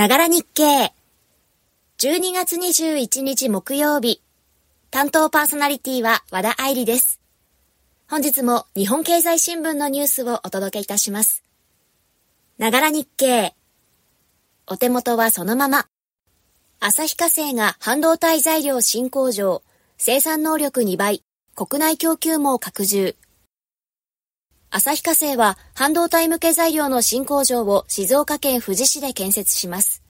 ながら日経。12月21日木曜日。担当パーソナリティは和田愛理です。本日も日本経済新聞のニュースをお届けいたします。ながら日経。お手元はそのまま。旭化成が半導体材料新工場、生産能力2倍、国内供給網拡充。旭化成は半導体向け材料の新工場を静岡県富士市で建設します。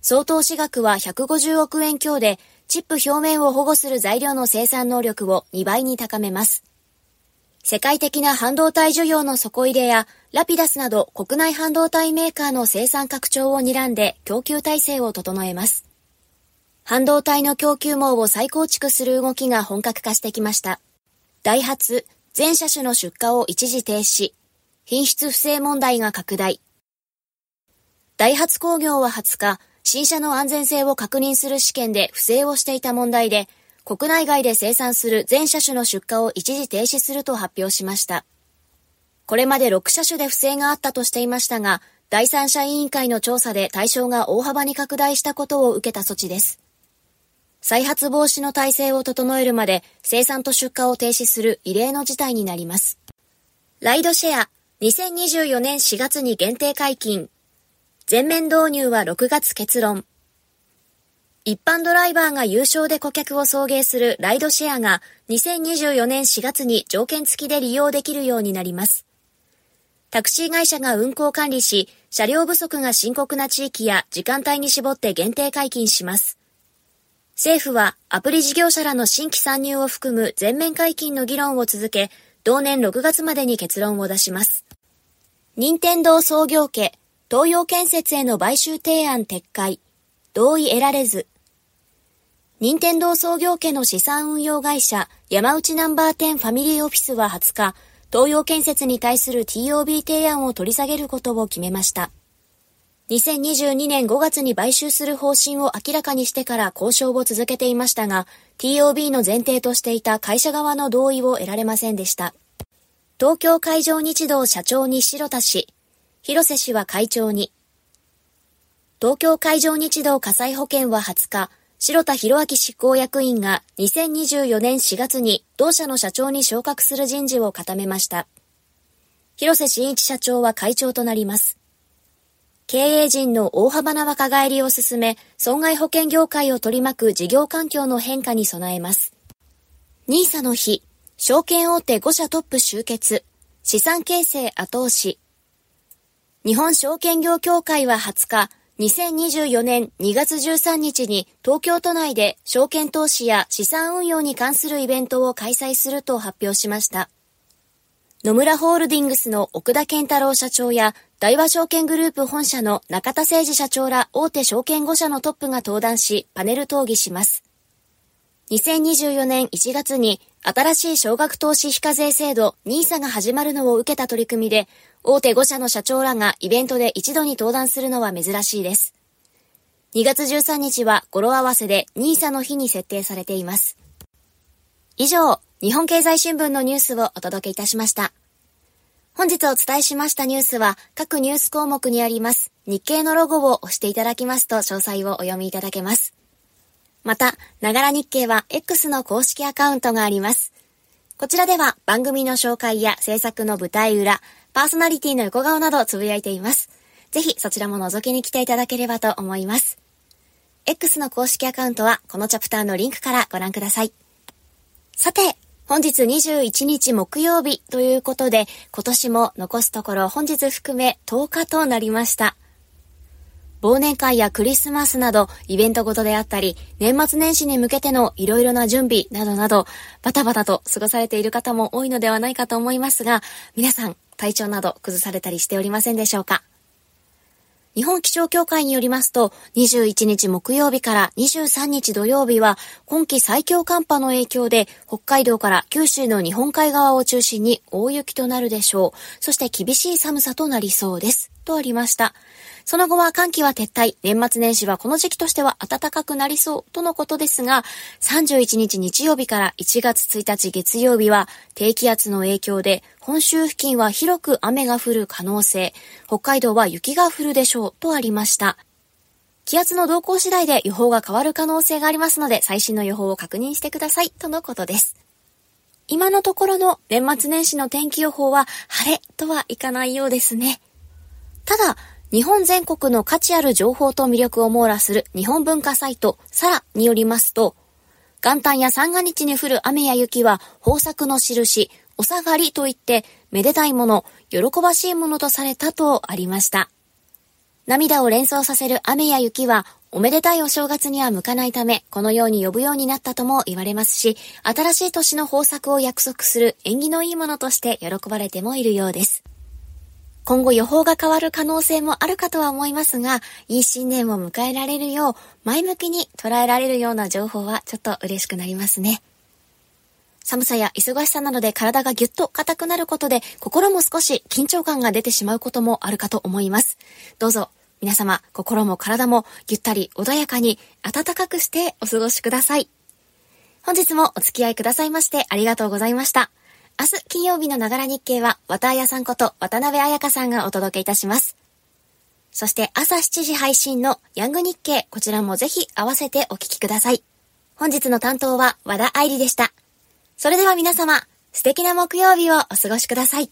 総投資額は150億円強で、チップ表面を保護する材料の生産能力を2倍に高めます。世界的な半導体需要の底入れや、ラピダスなど国内半導体メーカーの生産拡張を睨んで供給体制を整えます。半導体の供給網を再構築する動きが本格化してきました。ダイハツ、全車種の出荷を一時停止。品質不正問題が拡大。ダイハツ工業は20日、新車の安全性を確認する試験で不正をしていた問題で、国内外で生産する全車種の出荷を一時停止すると発表しました。これまで6車種で不正があったとしていましたが、第三者委員会の調査で対象が大幅に拡大したことを受けた措置です。再発防止の体制を整えるまで生産と出荷を停止する異例の事態になります。ライドシェア、2024年4月に限定解禁。全面導入は6月結論。一般ドライバーが有償で顧客を送迎するライドシェアが2024年4月に条件付きで利用できるようになります。タクシー会社が運行管理し、車両不足が深刻な地域や時間帯に絞って限定解禁します。政府はアプリ事業者らの新規参入を含む全面解禁の議論を続け、同年6月までに結論を出します。任天堂創業家、東洋建設への買収提案撤回、同意得られず。任天堂創業家の資産運用会社、山内ナンバー10ファミリーオフィスは20日、東洋建設に対する TOB 提案を取り下げることを決めました。2022年5月に買収する方針を明らかにしてから交渉を続けていましたが、TOB の前提としていた会社側の同意を得られませんでした。東京海上日動社長に白田氏、広瀬氏は会長に。東京海上日動火災保険は20日、白田博明執行役員が2024年4月に同社の社長に昇格する人事を固めました。広瀬真一社長は会長となります。経営陣の大幅な若返りを進め、損害保険業界を取り巻く事業環境の変化に備えます。NISA の日、証券大手5社トップ集結、資産形成後押し。日本証券業協会は20日、2024年2月13日に東京都内で証券投資や資産運用に関するイベントを開催すると発表しました。野村ホールディングスの奥田健太郎社長や大和証券グループ本社の中田誠二社長ら大手証券5社のトップが登壇し、パネル討議します。2024年1月に新しい少額投資非課税制度 NISA が始まるのを受けた取り組みで、大手5社の社長らがイベントで一度に登壇するのは珍しいです。2月13日は語呂合わせで NISA の日に設定されています。以上、日本経済新聞のニュースをお届けいたしました。本日お伝えしましたニュースは各ニュース項目にあります日経のロゴを押していただきますと詳細をお読みいただけます。また、ながら日経は X の公式アカウントがあります。こちらでは番組の紹介や制作の舞台裏、パーソナリティの横顔などつぶやいています。ぜひそちらも覗きに来ていただければと思います。X の公式アカウントはこのチャプターのリンクからご覧ください。さて、本日21日木曜日ということで、今年も残すところ本日含め10日となりました。忘年会やクリスマスなどイベントごとであったり、年末年始に向けてのいろいろな準備などなど、バタバタと過ごされている方も多いのではないかと思いますが、皆さん体調など崩されたりしておりませんでしょうか？日本気象協会によりますと、21日木曜日から23日土曜日は、今季最強寒波の影響で、北海道から九州の日本海側を中心に大雪となるでしょう。そして厳しい寒さとなりそうです。とありました。その後は寒気は撤退、年末年始はこの時期としては暖かくなりそうとのことですが、31日日曜日から1月1日月曜日は低気圧の影響で本州付近は広く雨が降る可能性、北海道は雪が降るでしょうとありました。気圧の動向次第で予報が変わる可能性がありますので、最新の予報を確認してください、とのことです。今のところの年末年始の天気予報は晴れとはいかないようですね。ただ、日本全国の価値ある情報と魅力を網羅する日本文化サイトサラによりますと、元旦や三が日に降る雨や雪は豊作の印、お下がりといって、めでたいもの、喜ばしいものとされたとありました。涙を連想させる雨や雪は、おめでたいお正月には向かないため、このように呼ぶようになったとも言われますし、新しい年の豊作を約束する縁起のいいものとして喜ばれてもいるようです。今後予報が変わる可能性もあるかとは思いますが、いい新年を迎えられるよう、前向きに捉えられるような情報はちょっと嬉しくなりますね。寒さや忙しさなどで体がぎゅっと硬くなることで、心も少し緊張感が出てしまうこともあるかと思います。どうぞ、皆様、心も体もぎったり穏やかに暖かくしてお過ごしください。本日もお付き合いくださいましてありがとうございました。明日金曜日のながら日経は、渡彩さんこと渡辺彩香さんがお届けいたします。そして朝7時配信のヤング日経、こちらもぜひ合わせてお聞きください。本日の担当は和田愛理でした。それでは皆様、素敵な木曜日をお過ごしください。